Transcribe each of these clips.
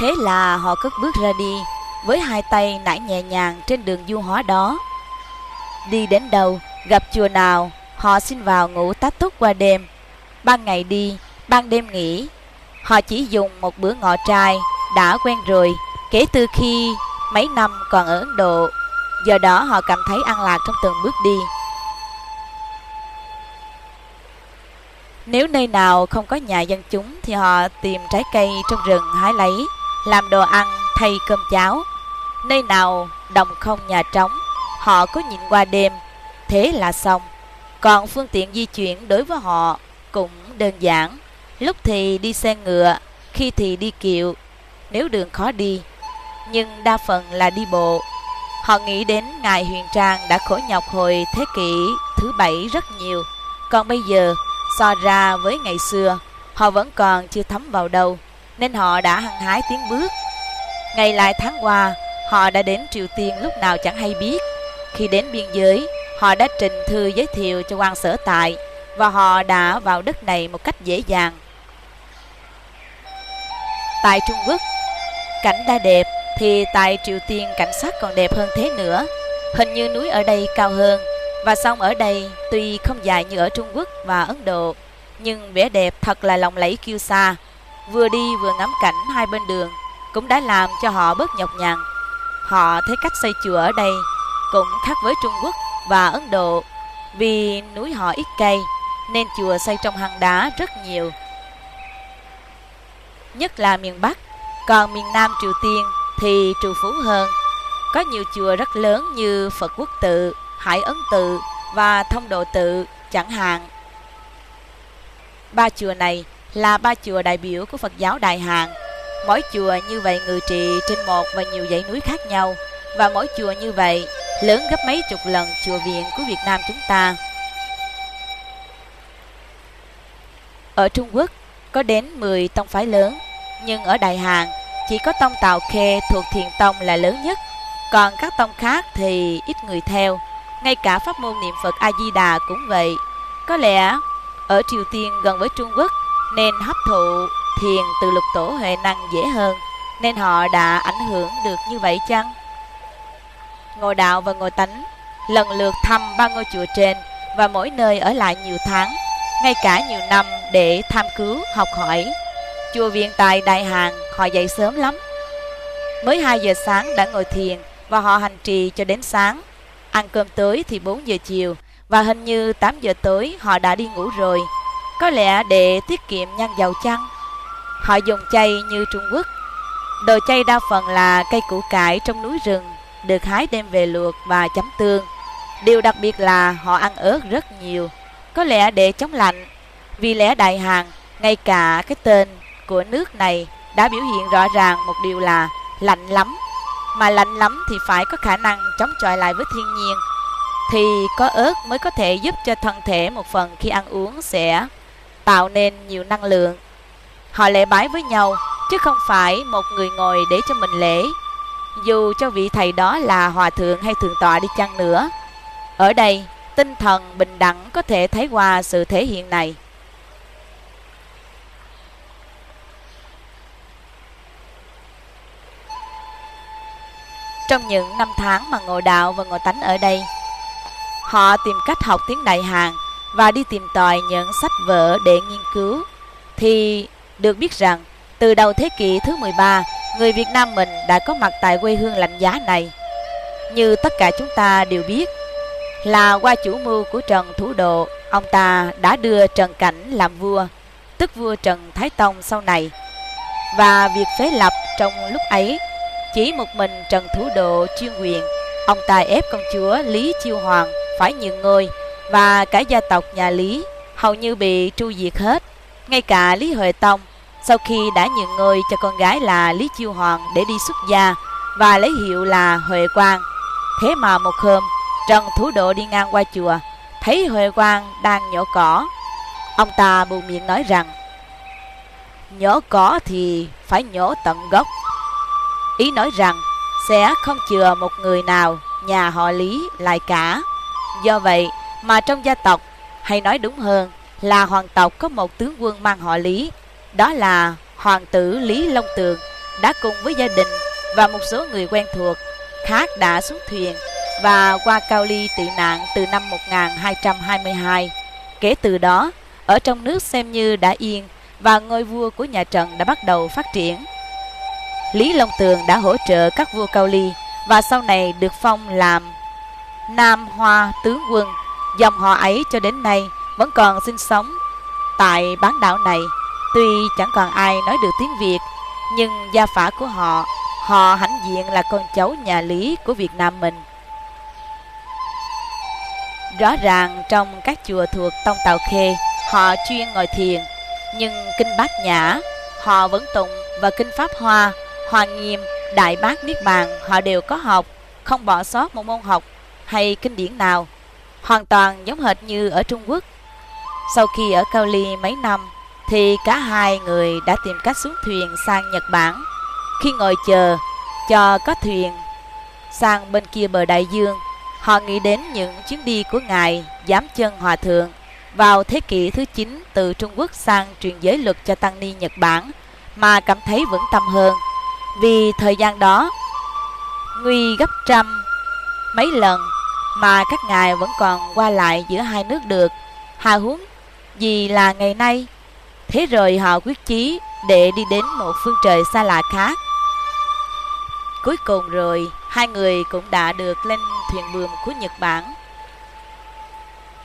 Thế là họ cất bước ra đi, với hai tay nải nhẹ nhàng trên đường du hóa đó. Đi đến đâu, gặp chùa nào, họ xin vào ngủ tá túc qua đêm. Ban ngày đi, ban đêm nghỉ. Họ chỉ dùng một bữa ngọ trai, đã quen rồi, kể từ khi mấy năm còn ở Ấn Độ. Giờ đó họ cảm thấy an lạc trong từng bước đi. Nếu nơi nào không có nhà dân chúng thì họ tìm trái cây trong rừng hái lấy, làm đồ ăn thay cơm cháo. Nơi nào đồng không nhà trống, họ cứ nhịn qua đêm, thế là xong. Còn phương tiện di chuyển đối với họ cũng đơn giản. Lúc thì đi xe ngựa, khi thì đi kiệu, nếu đường khó đi. Nhưng đa phần là đi bộ. Họ nghĩ đến Ngài Huyền Trang đã khổ nhọc hồi thế kỷ thứ bảy rất nhiều. Còn bây giờ, so ra với ngày xưa, họ vẫn còn chưa thấm vào đâu, nên họ đã hăng hái tiến bước. Ngày lại tháng qua, họ đã đến Triều Tiên lúc nào chẳng hay biết. Khi đến biên giới, họ đã trình thư giới thiệu cho quan sở tại và họ đã vào đất này một cách dễ dàng. Tại Trung Quốc, cảnh đã đẹp thì tại Triều Tiên cảnh sát còn đẹp hơn thế nữa. Hình như núi ở đây cao hơn và sông ở đây tuy không dài như ở Trung Quốc và Ấn Độ nhưng vẻ đẹp thật là lộng lẫy kiêu xa. Vừa đi vừa ngắm cảnh hai bên đường cũng đã làm cho họ bớt nhọc nhằn. Họ thấy cách xây chùa ở đây cũng khác với Trung Quốc và Ấn Độ vì núi họ ít cây nên chùa xây trong hang đá rất nhiều. Nhất là miền Bắc, còn miền Nam Triều Tiên thì trù phú hơn. Có nhiều chùa rất lớn như Phật Quốc Tự, Hải Ấn Tự và Thông Độ Tự chẳng hạn. Ba chùa này là ba chùa đại biểu của Phật giáo Đại Hàn. Mỗi chùa như vậy ngự trị trên một và nhiều dãy núi khác nhau và mỗi chùa như vậy lớn gấp mấy chục lần chùa viện của Việt Nam chúng ta. Ở Trung Quốc có đến 10 tông phái lớn, nhưng ở Đại Hàn chỉ có tông Tào Khê thuộc Thiền Tông là lớn nhất, còn các tông khác thì ít người theo. Ngay cả pháp môn niệm Phật A Di Đà cũng vậy. Có lẽ ở Triều Tiên gần với Trung Quốc nên hấp thụ thiền từ lục tổ huệ năng dễ hơn, nên họ đã ảnh hưởng được như vậy chăng? Ngồi đạo và ngồi tánh lần lượt thăm ba ngôi chùa trên và mỗi nơi ở lại nhiều tháng, ngay cả nhiều năm để tham cứu, học hỏi. Chùa viện tại Đại hàng họ dậy sớm lắm. Mới 2 giờ sáng đã ngồi thiền và họ hành trì cho đến sáng. Ăn cơm tới thì 4 giờ chiều và hình như 8 giờ tối họ đã đi ngủ rồi. Có lẽ để tiết kiệm nhân dầu chăng? Họ dùng chay như Trung Quốc. Đồ chay đa phần là cây củ cải trong núi rừng được hái đem về luộc và chấm tương. Điều đặc biệt là họ ăn ớt rất nhiều, có lẽ để chống lạnh. Vì lẽ Đại Hàn, ngay cả cái tên của nước này đã biểu hiện rõ ràng một điều là lạnh lắm. Mà lạnh lắm thì phải có khả năng chống chọi lại với thiên nhiên. Thì có ớt mới có thể giúp cho thân thể một phần khi ăn uống sẽ tạo nên nhiều năng lượng. Họ lễ bái với nhau, chứ không phải một người ngồi để cho mình lễ dù cho vị thầy đó là hòa thượng hay thượng tọa đi chăng nữa. Ở đây, tinh thần bình đẳng có thể thấy qua sự thể hiện này. Trong những năm tháng mà ngồi đạo và ngồi tánh ở đây, họ tìm cách học tiếng Đại Hàn và đi tìm tòi những sách vở để nghiên cứu, thì được biết rằng từ đầu thế kỷ thứ 13, người Việt Nam mình đã có mặt tại quê hương lạnh giá này. Như tất cả chúng ta đều biết, là qua chủ mưu của Trần Thủ Độ, ông ta đã đưa Trần Cảnh làm vua, tức vua Trần Thái Tông sau này. Và việc phế lập trong lúc ấy, chỉ một mình Trần Thủ Độ chuyên quyền, ông ta ép công chúa Lý Chiêu Hoàng phải nhường ngôi và cả gia tộc nhà Lý hầu như bị tru diệt hết. Ngay cả Lý Huệ Tông sau khi đã nhường ngôi cho con gái là Lý Chiêu Hoàng để đi xuất gia và lấy hiệu là Huệ Quang. Thế mà một hôm, Trần Thủ Độ đi ngang qua chùa, thấy Huệ Quang đang nhổ cỏ. Ông ta buồn miệng nói rằng, nhổ cỏ thì phải nhổ tận gốc. Ý nói rằng, sẽ không chừa một người nào nhà họ Lý lại cả. Do vậy mà trong gia tộc, hay nói đúng hơn là hoàng tộc có một tướng quân mang họ Lý đó là hoàng tử Lý Long Tường đã cùng với gia đình và một số người quen thuộc khác đã xuống thuyền và qua Cao Ly tị nạn từ năm 1222. Kể từ đó, ở trong nước xem như đã yên và ngôi vua của nhà Trần đã bắt đầu phát triển. Lý Long Tường đã hỗ trợ các vua Cao Ly và sau này được phong làm Nam Hoa tướng quân. Dòng họ ấy cho đến nay vẫn còn sinh sống tại bán đảo này. Tuy chẳng còn ai nói được tiếng Việt, nhưng gia phả của họ, họ hãnh diện là con cháu nhà Lý của Việt Nam mình. Rõ ràng trong các chùa thuộc Tông Tàu Khê, họ chuyên ngồi thiền, nhưng kinh bát nhã, họ vẫn tụng và kinh pháp hoa, hoa nghiêm, đại bát niết bàn họ đều có học, không bỏ sót một môn học hay kinh điển nào, hoàn toàn giống hệt như ở Trung Quốc. Sau khi ở Cao Ly mấy năm, thì cả hai người đã tìm cách xuống thuyền sang Nhật Bản. Khi ngồi chờ cho có thuyền sang bên kia bờ đại dương, họ nghĩ đến những chuyến đi của ngài giám chân hòa thượng vào thế kỷ thứ 9 từ Trung Quốc sang truyền giới luật cho tăng ni Nhật Bản mà cảm thấy vững tâm hơn. Vì thời gian đó, nguy gấp trăm mấy lần mà các ngài vẫn còn qua lại giữa hai nước được. Hà huống vì là ngày nay. Thế rồi họ quyết chí để đi đến một phương trời xa lạ khác. Cuối cùng rồi, hai người cũng đã được lên thuyền buồm của Nhật Bản.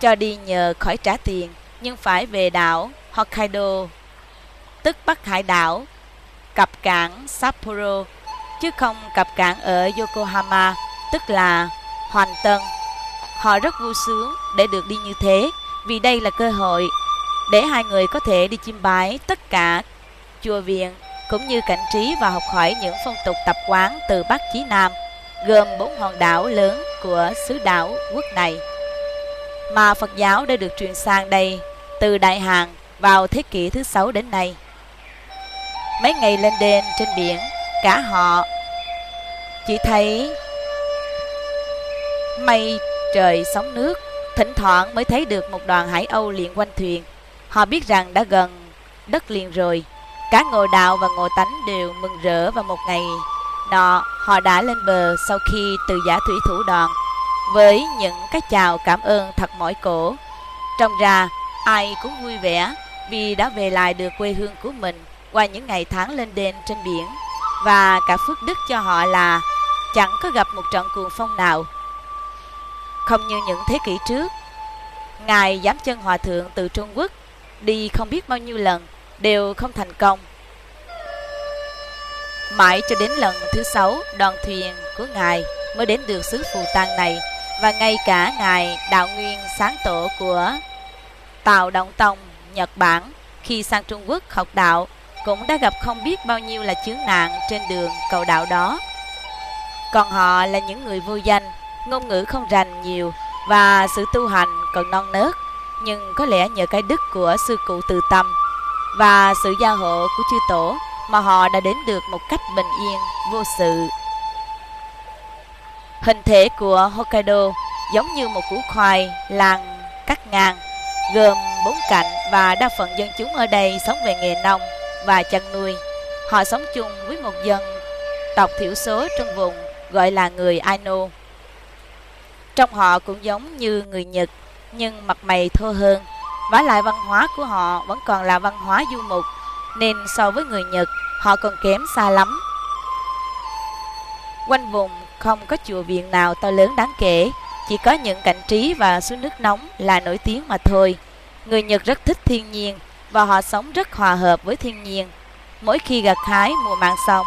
Cho đi nhờ khỏi trả tiền, nhưng phải về đảo Hokkaido, tức Bắc Hải đảo, cập cảng Sapporo, chứ không cập cảng ở Yokohama, tức là Hoàn Tân. Họ rất vui sướng để được đi như thế, vì đây là cơ hội để hai người có thể đi chiêm bái tất cả chùa viện cũng như cảnh trí và học hỏi những phong tục tập quán từ Bắc chí Nam, gồm bốn hòn đảo lớn của xứ đảo quốc này. Mà Phật giáo đã được truyền sang đây từ Đại Hàn vào thế kỷ thứ sáu đến nay. Mấy ngày lên đên trên biển, cả họ chỉ thấy mây trời sóng nước, thỉnh thoảng mới thấy được một đoàn hải âu liền quanh thuyền. Họ biết rằng đã gần đất liền rồi. Cả ngồi đạo và ngồi tánh đều mừng rỡ vào một ngày nọ họ đã lên bờ sau khi từ giả thủy thủ đoàn với những cái chào cảm ơn thật mỏi cổ. Trong ra ai cũng vui vẻ vì đã về lại được quê hương của mình qua những ngày tháng lên đên trên biển và cả phước đức cho họ là chẳng có gặp một trận cuồng phong nào. Không như những thế kỷ trước, Ngài giám chân hòa thượng từ Trung Quốc đi không biết bao nhiêu lần đều không thành công. Mãi cho đến lần thứ sáu, đoàn thuyền của Ngài mới đến được xứ Phù Tang này và ngay cả Ngài Đạo Nguyên sáng tổ của Tào Động Tông, Nhật Bản khi sang Trung Quốc học đạo cũng đã gặp không biết bao nhiêu là chướng nạn trên đường cầu đạo đó. Còn họ là những người vô danh, ngôn ngữ không rành nhiều và sự tu hành còn non nớt, nhưng có lẽ nhờ cái đức của sư cụ từ tâm và sự gia hộ của chư tổ mà họ đã đến được một cách bình yên, vô sự. Hình thể của Hokkaido giống như một củ khoai làng cắt ngang, gồm bốn cạnh và đa phần dân chúng ở đây sống về nghề nông và chăn nuôi. Họ sống chung với một dân tộc thiểu số trong vùng gọi là người Aino. Trong họ cũng giống như người Nhật, nhưng mặt mày thô hơn. và lại văn hóa của họ vẫn còn là văn hóa du mục, nên so với người Nhật, họ còn kém xa lắm. Quanh vùng không có chùa viện nào to lớn đáng kể, chỉ có những cảnh trí và suối nước nóng là nổi tiếng mà thôi. Người Nhật rất thích thiên nhiên và họ sống rất hòa hợp với thiên nhiên. Mỗi khi gặt hái mùa màng xong,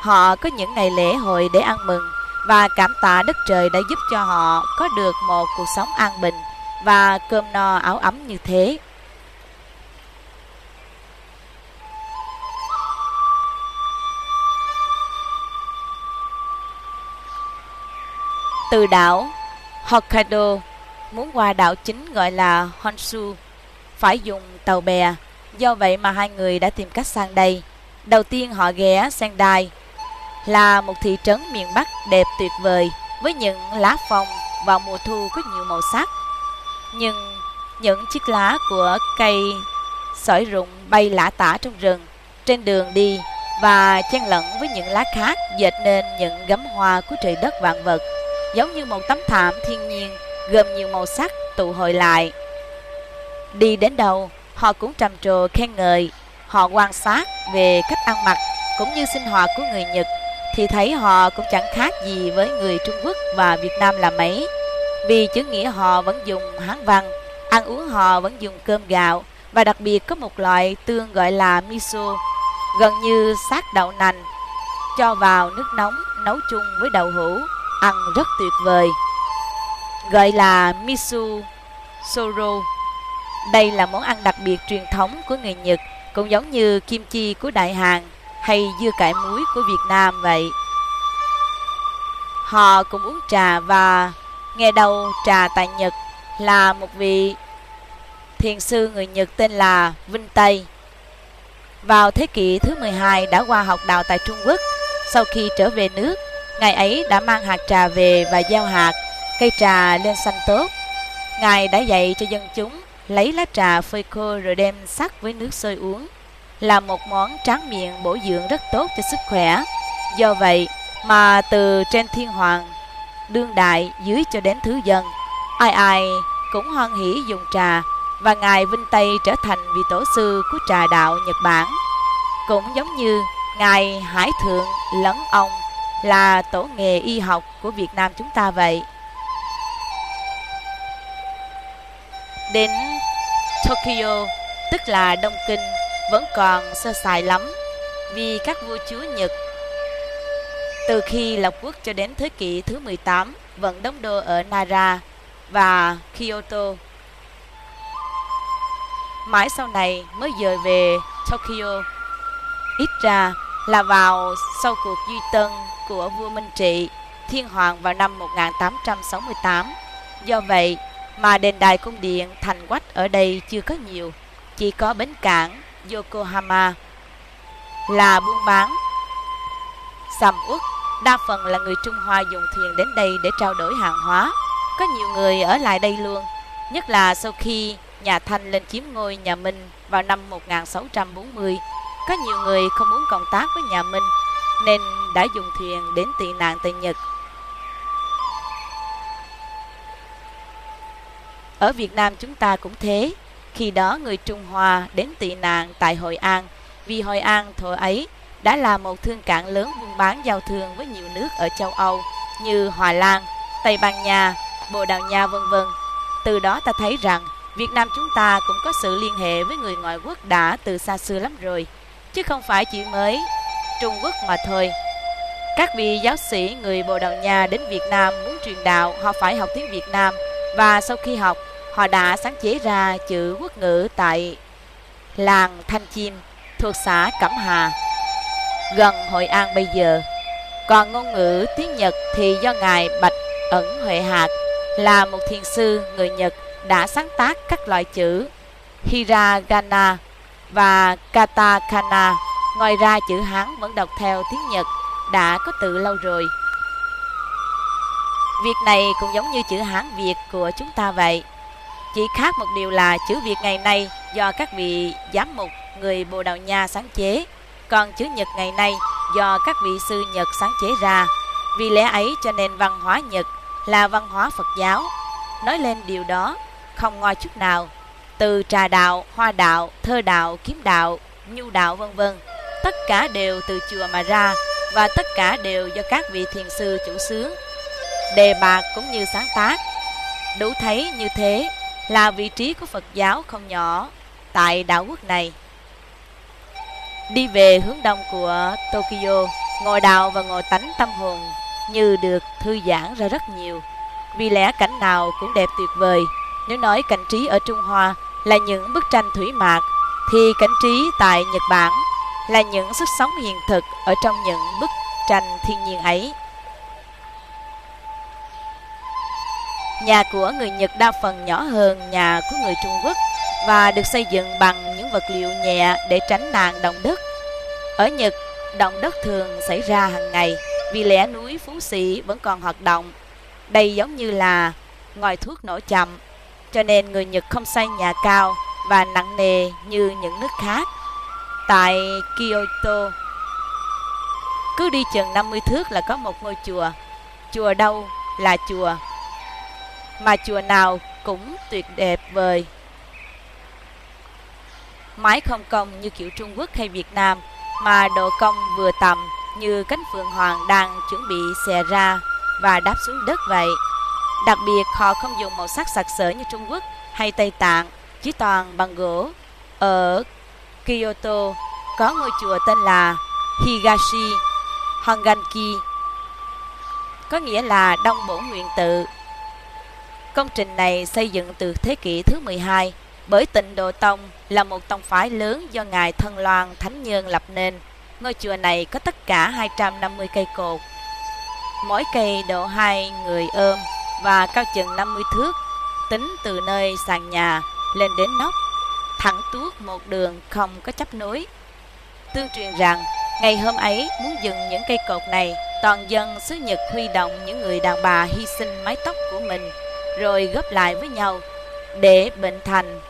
họ có những ngày lễ hội để ăn mừng và cảm tạ đất trời đã giúp cho họ có được một cuộc sống an bình và cơm no áo ấm như thế. Từ đảo Hokkaido, muốn qua đảo chính gọi là Honshu, phải dùng tàu bè. Do vậy mà hai người đã tìm cách sang đây. Đầu tiên họ ghé Sendai là một thị trấn miền Bắc đẹp tuyệt vời với những lá phong vào mùa thu có nhiều màu sắc. Nhưng những chiếc lá của cây sỏi rụng bay lả tả trong rừng trên đường đi và chen lẫn với những lá khác dệt nên những gấm hoa của trời đất vạn vật, giống như một tấm thảm thiên nhiên gồm nhiều màu sắc tụ hội lại. Đi đến đâu, họ cũng trầm trồ khen ngợi, họ quan sát về cách ăn mặc cũng như sinh hoạt của người Nhật thì thấy họ cũng chẳng khác gì với người Trung Quốc và Việt Nam là mấy. Vì chữ nghĩa họ vẫn dùng Hán văn, ăn uống họ vẫn dùng cơm gạo và đặc biệt có một loại tương gọi là miso, gần như sát đậu nành, cho vào nước nóng nấu chung với đậu hũ, ăn rất tuyệt vời. Gọi là miso soro. Đây là món ăn đặc biệt truyền thống của người Nhật, cũng giống như kim chi của Đại Hàn hay dưa cải muối của Việt Nam vậy. Họ cũng uống trà và nghe đầu trà tại Nhật là một vị thiền sư người Nhật tên là Vinh Tây. Vào thế kỷ thứ 12 đã qua học đạo tại Trung Quốc. Sau khi trở về nước, ngài ấy đã mang hạt trà về và gieo hạt, cây trà lên xanh tốt. Ngài đã dạy cho dân chúng lấy lá trà phơi khô rồi đem sắc với nước sôi uống là một món tráng miệng bổ dưỡng rất tốt cho sức khỏe. Do vậy mà từ trên thiên hoàng, đương đại dưới cho đến thứ dân, ai ai cũng hoan hỷ dùng trà và Ngài Vinh Tây trở thành vị tổ sư của trà đạo Nhật Bản. Cũng giống như Ngài Hải Thượng lấn ông là tổ nghề y học của Việt Nam chúng ta vậy. Đến Tokyo, tức là Đông Kinh, vẫn còn sơ sài lắm vì các vua chúa Nhật từ khi lập quốc cho đến thế kỷ thứ 18 vẫn đóng đô ở Nara và Kyoto. Mãi sau này mới dời về Tokyo. Ít ra là vào sau cuộc duy tân của vua Minh Trị Thiên Hoàng vào năm 1868. Do vậy mà đền đài cung điện thành quách ở đây chưa có nhiều, chỉ có bến cảng Yokohama là buôn bán. Sầm uất đa phần là người Trung Hoa dùng thuyền đến đây để trao đổi hàng hóa. Có nhiều người ở lại đây luôn, nhất là sau khi nhà Thanh lên chiếm ngôi nhà Minh vào năm 1640 có nhiều người không muốn cộng tác với nhà Minh, nên đã dùng thuyền đến tị nạn tại Nhật. Ở Việt Nam chúng ta cũng thế khi đó người Trung Hoa đến tị nạn tại Hội An vì Hội An thời ấy đã là một thương cảng lớn buôn bán giao thương với nhiều nước ở châu Âu như Hòa Lan, Tây Ban Nha, Bồ Đào Nha vân vân. Từ đó ta thấy rằng Việt Nam chúng ta cũng có sự liên hệ với người ngoại quốc đã từ xa xưa lắm rồi, chứ không phải chỉ mới Trung Quốc mà thôi. Các vị giáo sĩ người Bồ Đào Nha đến Việt Nam muốn truyền đạo, họ phải học tiếng Việt Nam và sau khi học họ đã sáng chế ra chữ quốc ngữ tại làng Thanh Chim thuộc xã Cẩm Hà, gần Hội An bây giờ. Còn ngôn ngữ tiếng Nhật thì do Ngài Bạch Ẩn Huệ Hạt là một thiền sư người Nhật đã sáng tác các loại chữ Hiragana và Katakana. Ngoài ra chữ Hán vẫn đọc theo tiếng Nhật đã có từ lâu rồi. Việc này cũng giống như chữ Hán Việt của chúng ta vậy. Chỉ khác một điều là chữ Việt ngày nay do các vị giám mục người Bồ Đào Nha sáng chế, còn chữ Nhật ngày nay do các vị sư Nhật sáng chế ra. Vì lẽ ấy cho nên văn hóa Nhật là văn hóa Phật giáo. Nói lên điều đó không ngoài chút nào. Từ trà đạo, hoa đạo, thơ đạo, kiếm đạo, nhu đạo vân vân, tất cả đều từ chùa mà ra và tất cả đều do các vị thiền sư chủ xướng. Đề bạc cũng như sáng tác. Đủ thấy như thế là vị trí của Phật giáo không nhỏ tại đảo quốc này. Đi về hướng đông của Tokyo, ngồi đạo và ngồi tánh tâm hồn như được thư giãn ra rất nhiều. Vì lẽ cảnh nào cũng đẹp tuyệt vời. Nếu nói cảnh trí ở Trung Hoa là những bức tranh thủy mạc, thì cảnh trí tại Nhật Bản là những sức sống hiện thực ở trong những bức tranh thiên nhiên ấy. Nhà của người Nhật đa phần nhỏ hơn nhà của người Trung Quốc và được xây dựng bằng những vật liệu nhẹ để tránh nạn động đất. Ở Nhật, động đất thường xảy ra hàng ngày vì lẽ núi Phú Sĩ vẫn còn hoạt động. Đây giống như là ngòi thuốc nổ chậm, cho nên người Nhật không xây nhà cao và nặng nề như những nước khác. Tại Kyoto, Cứ đi chừng 50 thước là có một ngôi chùa. Chùa đâu là chùa. Mà chùa nào cũng tuyệt đẹp vời. Mái không cong như kiểu Trung Quốc hay Việt Nam, mà độ cong vừa tầm như cánh phượng hoàng đang chuẩn bị xè ra và đáp xuống đất vậy. Đặc biệt họ không dùng màu sắc sặc sỡ như Trung Quốc hay Tây Tạng, chỉ toàn bằng gỗ. Ở Kyoto có ngôi chùa tên là Higashi Honganki, có nghĩa là Đông Bổ Nguyện Tự. Công trình này xây dựng từ thế kỷ thứ 12 bởi tịnh Độ Tông là một tông phái lớn do Ngài Thân Loan Thánh Nhân lập nên. Ngôi chùa này có tất cả 250 cây cột. Mỗi cây độ hai người ôm và cao chừng 50 thước, tính từ nơi sàn nhà lên đến nóc, thẳng tuốt một đường không có chấp nối. Tương truyền rằng, ngày hôm ấy muốn dừng những cây cột này, toàn dân xứ Nhật huy động những người đàn bà hy sinh mái tóc của mình, rồi gấp lại với nhau để bệnh thành.